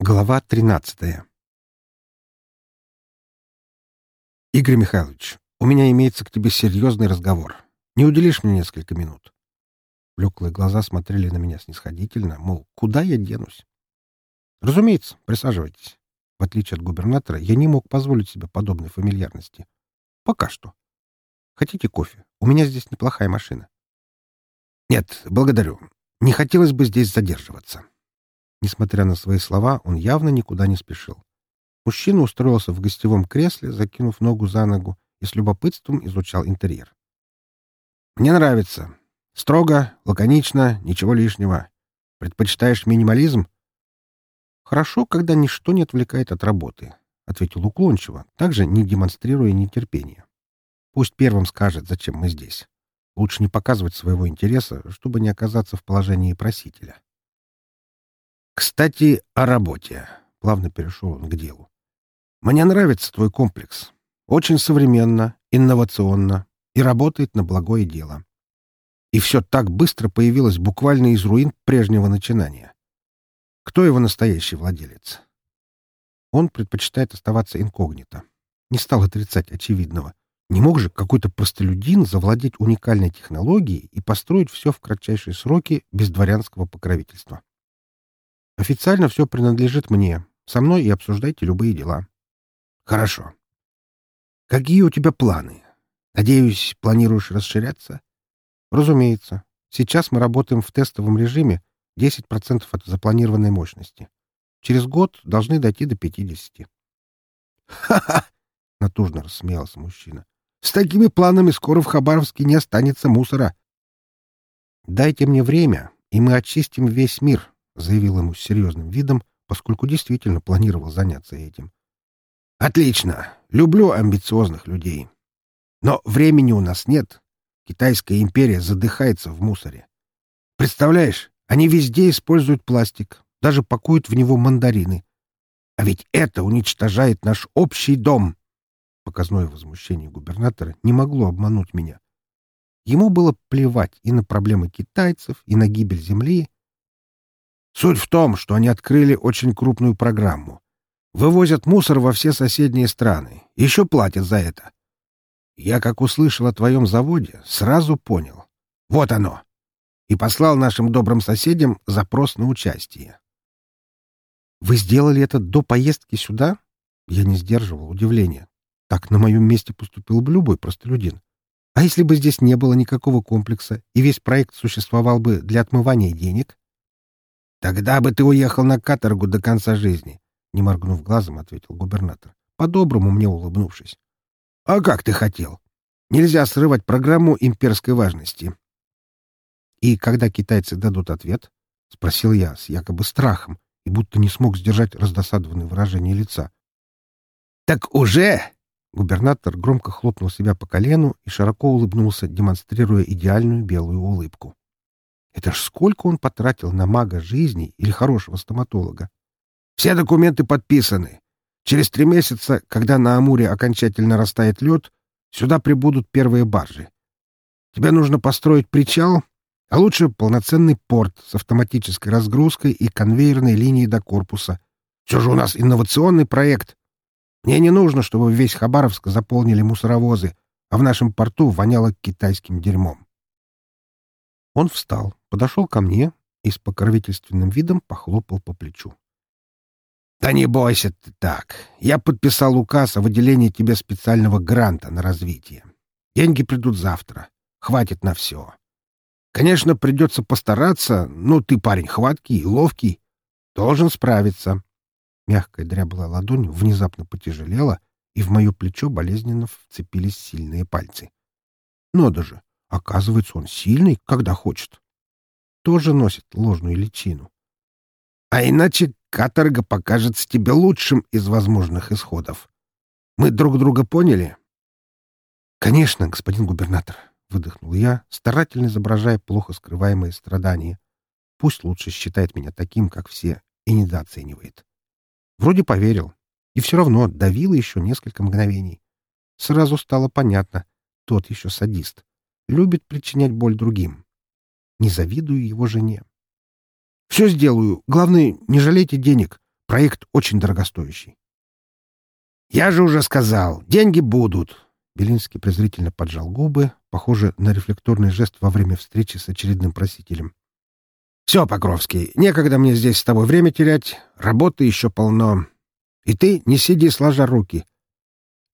Глава 13 «Игорь Михайлович, у меня имеется к тебе серьезный разговор. Не уделишь мне несколько минут?» Блеклые глаза смотрели на меня снисходительно, мол, куда я денусь? «Разумеется, присаживайтесь. В отличие от губернатора, я не мог позволить себе подобной фамильярности. Пока что. Хотите кофе? У меня здесь неплохая машина». «Нет, благодарю. Не хотелось бы здесь задерживаться». Несмотря на свои слова, он явно никуда не спешил. Мужчина устроился в гостевом кресле, закинув ногу за ногу, и с любопытством изучал интерьер. «Мне нравится. Строго, лаконично, ничего лишнего. Предпочитаешь минимализм?» «Хорошо, когда ничто не отвлекает от работы», — ответил уклончиво, также не демонстрируя нетерпения. «Пусть первым скажет, зачем мы здесь. Лучше не показывать своего интереса, чтобы не оказаться в положении просителя». «Кстати, о работе», — плавно перешел он к делу. «Мне нравится твой комплекс. Очень современно, инновационно и работает на благое дело. И все так быстро появилось буквально из руин прежнего начинания. Кто его настоящий владелец?» Он предпочитает оставаться инкогнито. Не стал отрицать очевидного. Не мог же какой-то простолюдин завладеть уникальной технологией и построить все в кратчайшие сроки без дворянского покровительства. Официально все принадлежит мне. Со мной и обсуждайте любые дела. Хорошо. Какие у тебя планы? Надеюсь, планируешь расширяться? Разумеется. Сейчас мы работаем в тестовом режиме 10% от запланированной мощности. Через год должны дойти до 50. «Ха-ха!» — натужно рассмеялся мужчина. «С такими планами скоро в Хабаровске не останется мусора». «Дайте мне время, и мы очистим весь мир», заявил ему с серьезным видом, поскольку действительно планировал заняться этим. «Отлично! Люблю амбициозных людей. Но времени у нас нет. Китайская империя задыхается в мусоре. Представляешь, они везде используют пластик, даже пакуют в него мандарины. А ведь это уничтожает наш общий дом!» Показное возмущение губернатора не могло обмануть меня. Ему было плевать и на проблемы китайцев, и на гибель земли, Суть в том, что они открыли очень крупную программу. Вывозят мусор во все соседние страны. Еще платят за это. Я, как услышал о твоем заводе, сразу понял. Вот оно. И послал нашим добрым соседям запрос на участие. Вы сделали это до поездки сюда? Я не сдерживал удивления. Так на моем месте поступил бы любой простолюдин. А если бы здесь не было никакого комплекса, и весь проект существовал бы для отмывания денег? Тогда бы ты уехал на каторгу до конца жизни, не моргнув глазом, ответил губернатор, по-доброму мне улыбнувшись. А как ты хотел? Нельзя срывать программу имперской важности. И когда китайцы дадут ответ, спросил я с якобы страхом и будто не смог сдержать раздосадованное выражение лица. Так уже Губернатор громко хлопнул себя по колену и широко улыбнулся, демонстрируя идеальную белую улыбку. Это ж сколько он потратил на мага жизни или хорошего стоматолога. Все документы подписаны. Через три месяца, когда на Амуре окончательно растает лед, сюда прибудут первые баржи. Тебе нужно построить причал, а лучше полноценный порт с автоматической разгрузкой и конвейерной линией до корпуса. Все же у нас инновационный проект. Мне не нужно, чтобы весь Хабаровск заполнили мусоровозы, а в нашем порту воняло китайским дерьмом. Он встал, подошел ко мне и с покровительственным видом похлопал по плечу. «Да не бойся ты так. Я подписал указ о выделении тебе специального гранта на развитие. Деньги придут завтра. Хватит на все. Конечно, придется постараться, но ты парень хваткий и ловкий. Должен справиться». Мягкая дряблая ладонь внезапно потяжелела, и в мое плечо болезненно вцепились сильные пальцы. «Ну даже, оказывается, он сильный, когда хочет» тоже носит ложную личину. А иначе каторга покажется тебе лучшим из возможных исходов. Мы друг друга поняли? — Конечно, господин губернатор, — выдохнул я, старательно изображая плохо скрываемые страдания. Пусть лучше считает меня таким, как все, и недооценивает. Вроде поверил, и все равно давило еще несколько мгновений. Сразу стало понятно, тот еще садист, любит причинять боль другим. Не завидую его жене. «Все сделаю. Главное, не жалейте денег. Проект очень дорогостоящий. «Я же уже сказал, деньги будут!» Белинский презрительно поджал губы, похоже на рефлекторный жест во время встречи с очередным просителем. «Все, Покровский, некогда мне здесь с тобой время терять, работы еще полно. И ты не сиди сложа руки.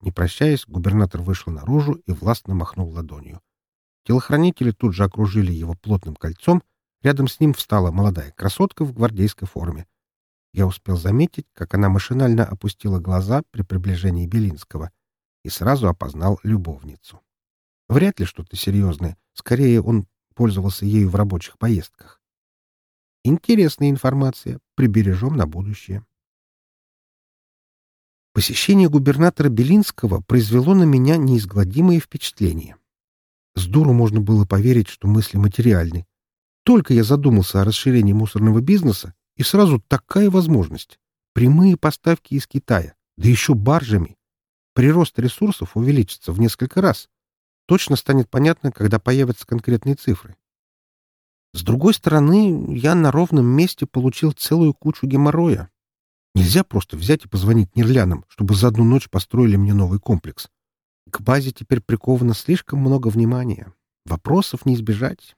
Не прощаясь, губернатор вышел наружу и властно махнул ладонью. Телохранители тут же окружили его плотным кольцом, рядом с ним встала молодая красотка в гвардейской форме. Я успел заметить, как она машинально опустила глаза при приближении Белинского и сразу опознал любовницу. Вряд ли что-то серьезное, скорее он пользовался ею в рабочих поездках. Интересная информация, прибережем на будущее. Посещение губернатора Белинского произвело на меня неизгладимое впечатление. С дуру можно было поверить, что мысли материальны. Только я задумался о расширении мусорного бизнеса, и сразу такая возможность. Прямые поставки из Китая, да еще баржами. Прирост ресурсов увеличится в несколько раз. Точно станет понятно, когда появятся конкретные цифры. С другой стороны, я на ровном месте получил целую кучу геморроя. Нельзя просто взять и позвонить нерлянам, чтобы за одну ночь построили мне новый комплекс. К базе теперь приковано слишком много внимания. Вопросов не избежать.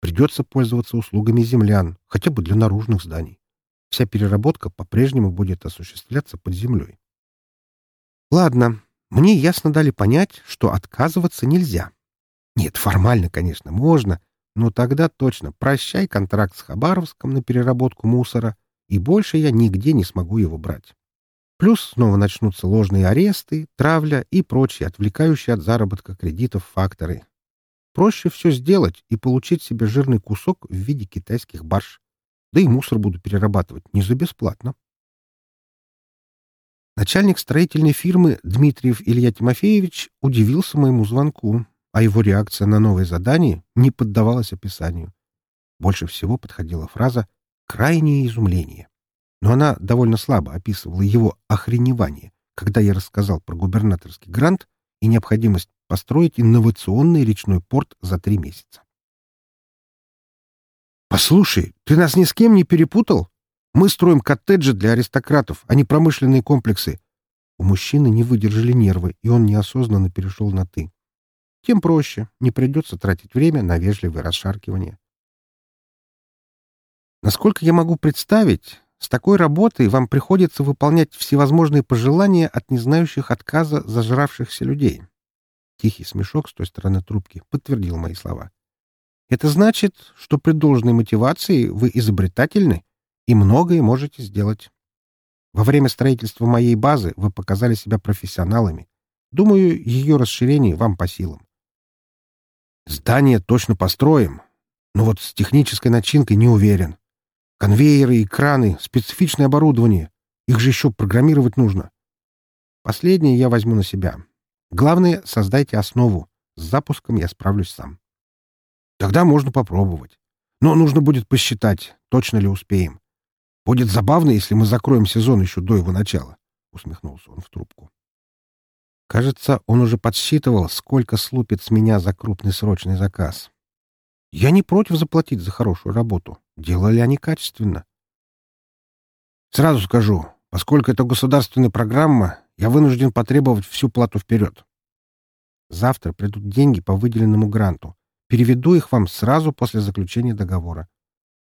Придется пользоваться услугами землян, хотя бы для наружных зданий. Вся переработка по-прежнему будет осуществляться под землей. Ладно, мне ясно дали понять, что отказываться нельзя. Нет, формально, конечно, можно, но тогда точно прощай контракт с Хабаровском на переработку мусора и больше я нигде не смогу его брать. Плюс снова начнутся ложные аресты, травля и прочие отвлекающие от заработка кредитов факторы. Проще все сделать и получить себе жирный кусок в виде китайских барж. Да и мусор буду перерабатывать не за бесплатно. Начальник строительной фирмы Дмитриев Илья Тимофеевич удивился моему звонку, а его реакция на новое задание не поддавалась описанию. Больше всего подходила фраза крайнее изумление. Но она довольно слабо описывала его охреневание, когда я рассказал про губернаторский грант и необходимость построить инновационный речной порт за три месяца. «Послушай, ты нас ни с кем не перепутал? Мы строим коттеджи для аристократов, а не промышленные комплексы». У мужчины не выдержали нервы, и он неосознанно перешел на «ты». Тем проще, не придется тратить время на вежливое расшаркивание. Насколько я могу представить, с такой работой вам приходится выполнять всевозможные пожелания от незнающих отказа зажравшихся людей. Тихий смешок с той стороны трубки подтвердил мои слова. Это значит, что при должной мотивации вы изобретательны и многое можете сделать. Во время строительства моей базы вы показали себя профессионалами. Думаю, ее расширение вам по силам. Здание точно построим, но вот с технической начинкой не уверен. Конвейеры и краны, специфичное оборудование. Их же еще программировать нужно. Последнее я возьму на себя. Главное, создайте основу. С запуском я справлюсь сам. Тогда можно попробовать. Но нужно будет посчитать, точно ли успеем. Будет забавно, если мы закроем сезон еще до его начала. Усмехнулся он в трубку. Кажется, он уже подсчитывал, сколько слупит с меня за крупный срочный заказ. Я не против заплатить за хорошую работу. Делали они качественно. Сразу скажу, поскольку это государственная программа, я вынужден потребовать всю плату вперед. Завтра придут деньги по выделенному гранту. Переведу их вам сразу после заключения договора.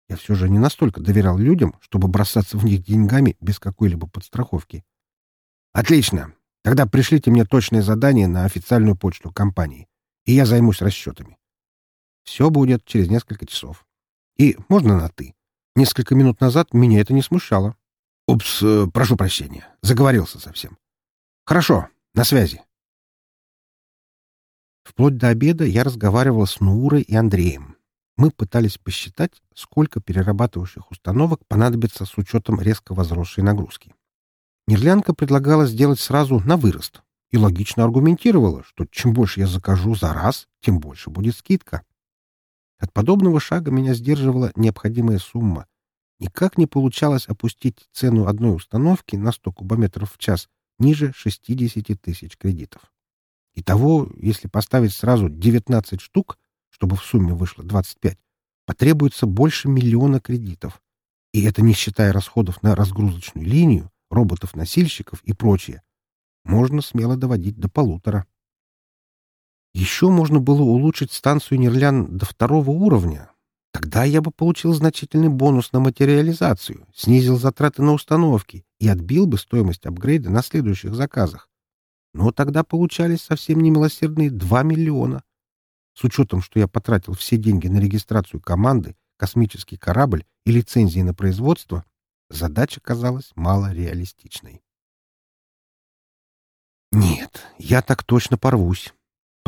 Я все же не настолько доверял людям, чтобы бросаться в них деньгами без какой-либо подстраховки. Отлично. Тогда пришлите мне точное задание на официальную почту компании, и я займусь расчетами. Все будет через несколько часов. И можно на «ты». Несколько минут назад меня это не смущало. Упс, э, прошу прощения. Заговорился совсем. Хорошо, на связи. Вплоть до обеда я разговаривал с Нурой и Андреем. Мы пытались посчитать, сколько перерабатывающих установок понадобится с учетом резко возросшей нагрузки. Нерлянка предлагала сделать сразу на вырост и логично аргументировала, что чем больше я закажу за раз, тем больше будет скидка. От подобного шага меня сдерживала необходимая сумма. Никак не получалось опустить цену одной установки на 100 кубометров в час ниже 60 тысяч кредитов. Итого, если поставить сразу 19 штук, чтобы в сумме вышло 25, потребуется больше миллиона кредитов. И это не считая расходов на разгрузочную линию, роботов-носильщиков и прочее. Можно смело доводить до полутора. Еще можно было улучшить станцию Нерлян до второго уровня. Тогда я бы получил значительный бонус на материализацию, снизил затраты на установки и отбил бы стоимость апгрейда на следующих заказах. Но тогда получались совсем немилосердные 2 миллиона. С учетом, что я потратил все деньги на регистрацию команды, космический корабль и лицензии на производство, задача казалась малореалистичной. Нет, я так точно порвусь.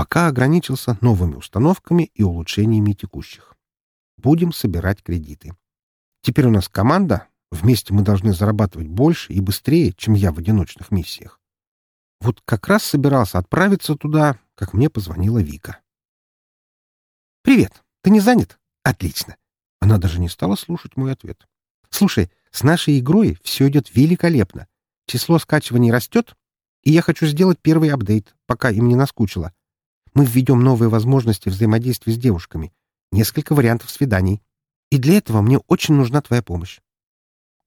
Пока ограничился новыми установками и улучшениями текущих. Будем собирать кредиты. Теперь у нас команда, вместе мы должны зарабатывать больше и быстрее, чем я в одиночных миссиях. Вот как раз собирался отправиться туда, как мне позвонила Вика. «Привет. Ты не занят?» «Отлично». Она даже не стала слушать мой ответ. «Слушай, с нашей игрой все идет великолепно. Число скачиваний растет, и я хочу сделать первый апдейт, пока им не наскучило. Мы введем новые возможности взаимодействия с девушками, несколько вариантов свиданий. И для этого мне очень нужна твоя помощь.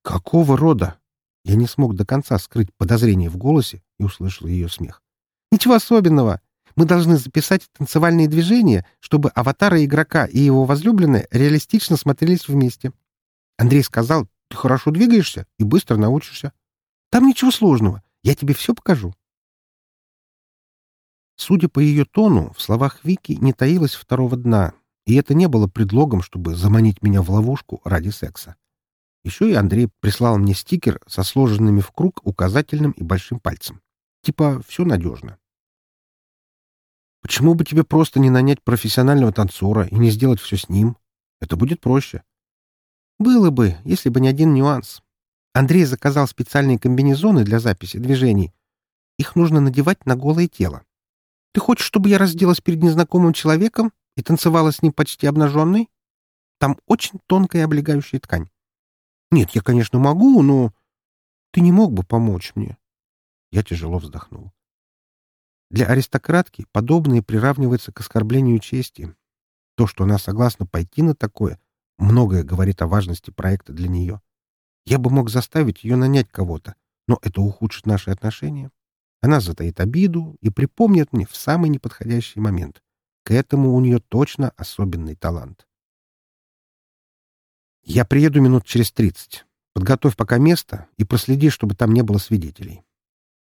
Какого рода? Я не смог до конца скрыть подозрение в голосе и услышал ее смех. Ничего особенного. Мы должны записать танцевальные движения, чтобы аватары игрока и его возлюбленная реалистично смотрелись вместе. Андрей сказал, ты хорошо двигаешься и быстро научишься. Там ничего сложного. Я тебе все покажу. Судя по ее тону, в словах Вики не таилось второго дна, и это не было предлогом, чтобы заманить меня в ловушку ради секса. Еще и Андрей прислал мне стикер со сложенными в круг указательным и большим пальцем. Типа «все надежно». Почему бы тебе просто не нанять профессионального танцора и не сделать все с ним? Это будет проще. Было бы, если бы не один нюанс. Андрей заказал специальные комбинезоны для записи движений. Их нужно надевать на голое тело. Ты хочешь, чтобы я разделась перед незнакомым человеком и танцевала с ним почти обнаженной? Там очень тонкая облегающая ткань. Нет, я, конечно, могу, но... Ты не мог бы помочь мне?» Я тяжело вздохнул. Для аристократки подобное приравнивается к оскорблению чести. То, что она согласна пойти на такое, многое говорит о важности проекта для нее. Я бы мог заставить ее нанять кого-то, но это ухудшит наши отношения. Она затаит обиду и припомнит мне в самый неподходящий момент. К этому у нее точно особенный талант. Я приеду минут через тридцать. Подготовь пока место и проследи, чтобы там не было свидетелей.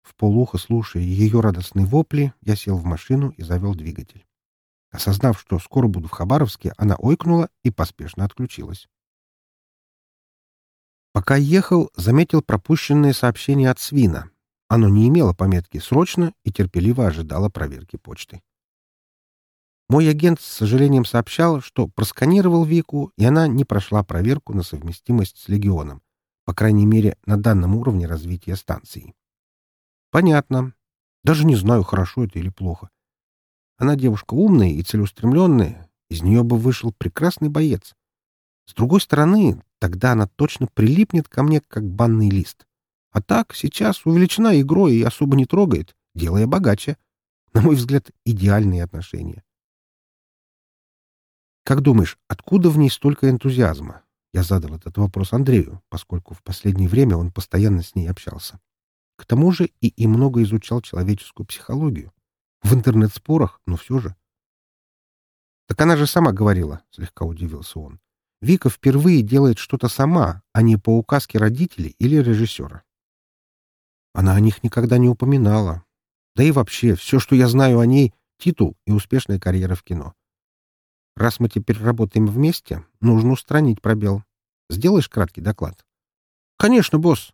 В полухо, слушая ее радостные вопли, я сел в машину и завел двигатель. Осознав, что скоро буду в Хабаровске, она ойкнула и поспешно отключилась. Пока ехал, заметил пропущенное сообщение от Свина. Оно не имело пометки «Срочно» и терпеливо ожидало проверки почты. Мой агент с сожалением сообщал, что просканировал Вику, и она не прошла проверку на совместимость с Легионом, по крайней мере, на данном уровне развития станции. Понятно. Даже не знаю, хорошо это или плохо. Она девушка умная и целеустремленная, из нее бы вышел прекрасный боец. С другой стороны, тогда она точно прилипнет ко мне, как банный лист. А так, сейчас увеличена игрой и особо не трогает, делая богаче. На мой взгляд, идеальные отношения. Как думаешь, откуда в ней столько энтузиазма? Я задал этот вопрос Андрею, поскольку в последнее время он постоянно с ней общался. К тому же и, и много изучал человеческую психологию. В интернет-спорах, но все же. «Так она же сама говорила», — слегка удивился он. «Вика впервые делает что-то сама, а не по указке родителей или режиссера». Она о них никогда не упоминала. Да и вообще, все, что я знаю о ней — титул и успешная карьера в кино. Раз мы теперь работаем вместе, нужно устранить пробел. Сделаешь краткий доклад? Конечно, босс.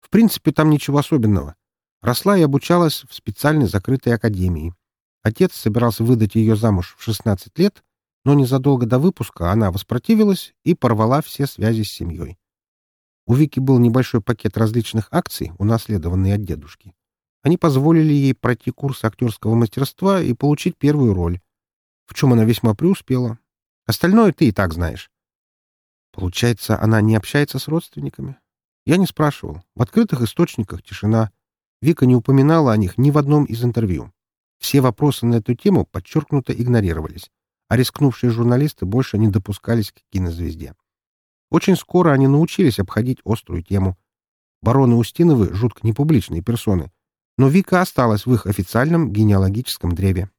В принципе, там ничего особенного. Росла и обучалась в специальной закрытой академии. Отец собирался выдать ее замуж в 16 лет, но незадолго до выпуска она воспротивилась и порвала все связи с семьей. У Вики был небольшой пакет различных акций, унаследованный от дедушки. Они позволили ей пройти курс актерского мастерства и получить первую роль, в чем она весьма преуспела. Остальное ты и так знаешь. Получается, она не общается с родственниками? Я не спрашивал. В открытых источниках тишина. Вика не упоминала о них ни в одном из интервью. Все вопросы на эту тему подчеркнуто игнорировались, а рискнувшие журналисты больше не допускались к кинозвезде. Очень скоро они научились обходить острую тему. Бароны Устиновы — жутко непубличные персоны, но Вика осталась в их официальном генеалогическом древе.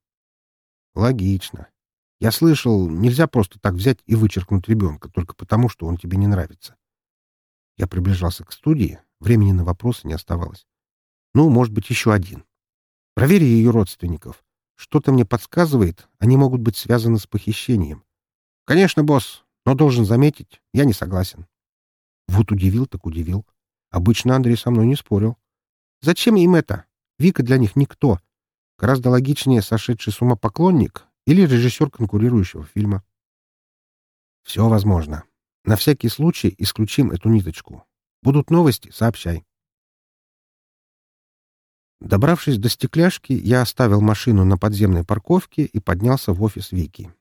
Логично. Я слышал, нельзя просто так взять и вычеркнуть ребенка только потому, что он тебе не нравится. Я приближался к студии, времени на вопросы не оставалось. Ну, может быть, еще один. Проверь ее родственников. Что-то мне подсказывает, они могут быть связаны с похищением. Конечно, босс, но должен заметить, я не согласен. Вот удивил, так удивил. Обычно Андрей со мной не спорил. Зачем им это? Вика для них никто. Гораздо логичнее сошедший с ума поклонник или режиссер конкурирующего фильма. Все возможно. На всякий случай исключим эту ниточку. Будут новости — сообщай. Добравшись до стекляшки, я оставил машину на подземной парковке и поднялся в офис Вики.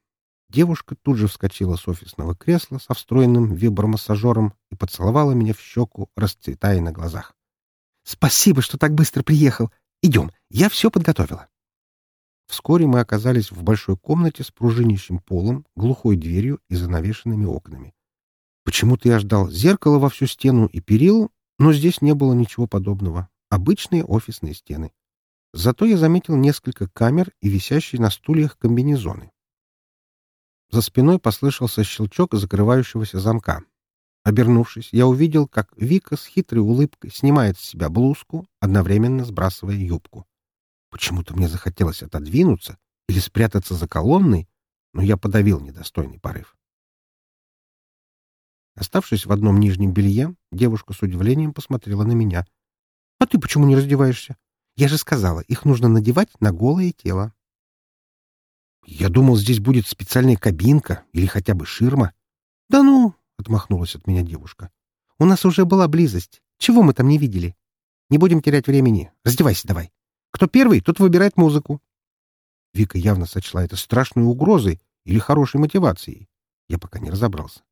Девушка тут же вскочила с офисного кресла со встроенным вибромассажером и поцеловала меня в щеку, расцветая на глазах. «Спасибо, что так быстро приехал. Идем, я все подготовила». Вскоре мы оказались в большой комнате с пружинящим полом, глухой дверью и занавешенными окнами. Почему-то я ждал зеркала во всю стену и перил, но здесь не было ничего подобного. Обычные офисные стены. Зато я заметил несколько камер и висящие на стульях комбинезоны. За спиной послышался щелчок закрывающегося замка. Обернувшись, я увидел, как Вика с хитрой улыбкой снимает с себя блузку, одновременно сбрасывая юбку. Почему-то мне захотелось отодвинуться или спрятаться за колонной, но я подавил недостойный порыв. Оставшись в одном нижнем белье, девушка с удивлением посмотрела на меня — а ты почему не раздеваешься? Я же сказала, их нужно надевать на голое тело. Я думал, здесь будет специальная кабинка или хотя бы ширма. Да ну, отмахнулась от меня девушка. У нас уже была близость. Чего мы там не видели? Не будем терять времени. Раздевайся давай. Кто первый, тот выбирает музыку. Вика явно сочла это страшной угрозой или хорошей мотивацией. Я пока не разобрался.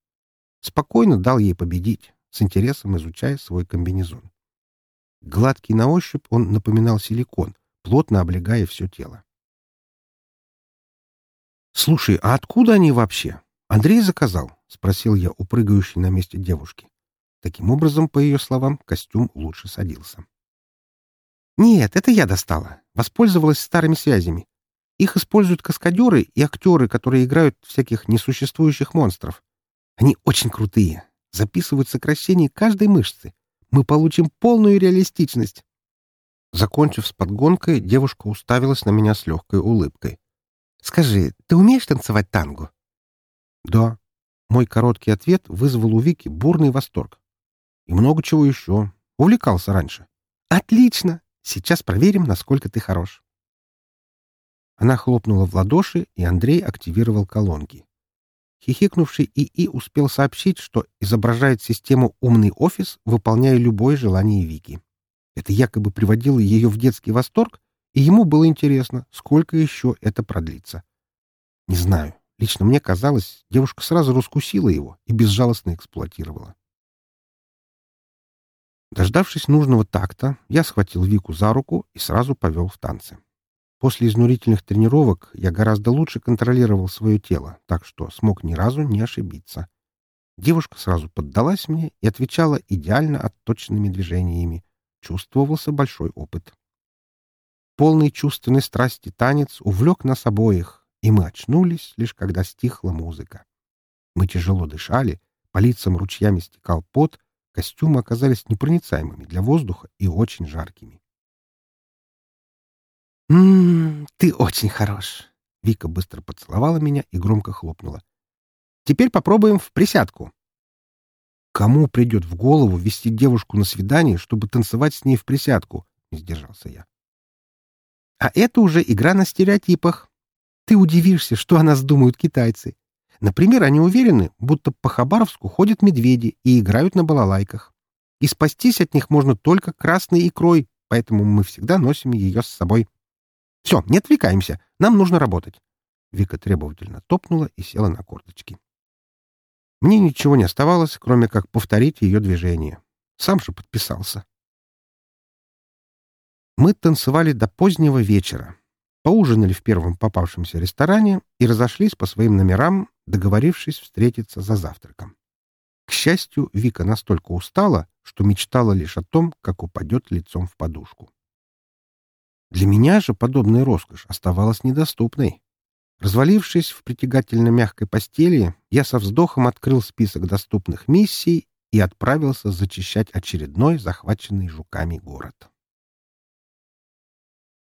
Спокойно дал ей победить, с интересом изучая свой комбинезон. Гладкий на ощупь он напоминал силикон, плотно облегая все тело. «Слушай, а откуда они вообще? Андрей заказал?» — спросил я у прыгающей на месте девушки. Таким образом, по ее словам, костюм лучше садился. «Нет, это я достала. Воспользовалась старыми связями. Их используют каскадеры и актеры, которые играют всяких несуществующих монстров. Они очень крутые. Записывают сокращение каждой мышцы мы получим полную реалистичность. Закончив с подгонкой, девушка уставилась на меня с легкой улыбкой. «Скажи, ты умеешь танцевать танго?» «Да». Мой короткий ответ вызвал у Вики бурный восторг. И много чего еще. Увлекался раньше. «Отлично! Сейчас проверим, насколько ты хорош». Она хлопнула в ладоши, и Андрей активировал колонки. Хихикнувший ИИ успел сообщить, что изображает систему «Умный офис», выполняя любое желание Вики. Это якобы приводило ее в детский восторг, и ему было интересно, сколько еще это продлится. Не знаю. Лично мне казалось, девушка сразу раскусила его и безжалостно эксплуатировала. Дождавшись нужного такта, я схватил Вику за руку и сразу повел в танцы. После изнурительных тренировок я гораздо лучше контролировал свое тело, так что смог ни разу не ошибиться. Девушка сразу поддалась мне и отвечала идеально отточенными движениями. Чувствовался большой опыт. Полный чувственной страсти танец увлек нас обоих, и мы очнулись, лишь когда стихла музыка. Мы тяжело дышали, по лицам ручьями стекал пот, костюмы оказались непроницаемыми для воздуха и очень жаркими. «М-м, ты очень хорош!» Вика быстро поцеловала меня и громко хлопнула. «Теперь попробуем в присядку». «Кому придет в голову вести девушку на свидание, чтобы танцевать с ней в присядку?» — не сдержался я. «А это уже игра на стереотипах. Ты удивишься, что о нас думают китайцы. Например, они уверены, будто по Хабаровску ходят медведи и играют на балалайках. И спастись от них можно только красной икрой, поэтому мы всегда носим ее с собой». Все, не отвлекаемся. Нам нужно работать. Вика требовательно топнула и села на корточки. Мне ничего не оставалось, кроме как повторить ее движение. Сам же подписался. Мы танцевали до позднего вечера. Поужинали в первом попавшемся ресторане и разошлись по своим номерам, договорившись встретиться за завтраком. К счастью, Вика настолько устала, что мечтала лишь о том, как упадет лицом в подушку. Для меня же подобная роскошь оставалась недоступной. Развалившись в притягательно мягкой постели, я со вздохом открыл список доступных миссий и отправился зачищать очередной захваченный жуками город.